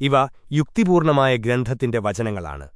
ഇവ യുക്തിപൂർണമായ ഗ്രന്ഥത്തിന്റെ വചനങ്ങളാണ്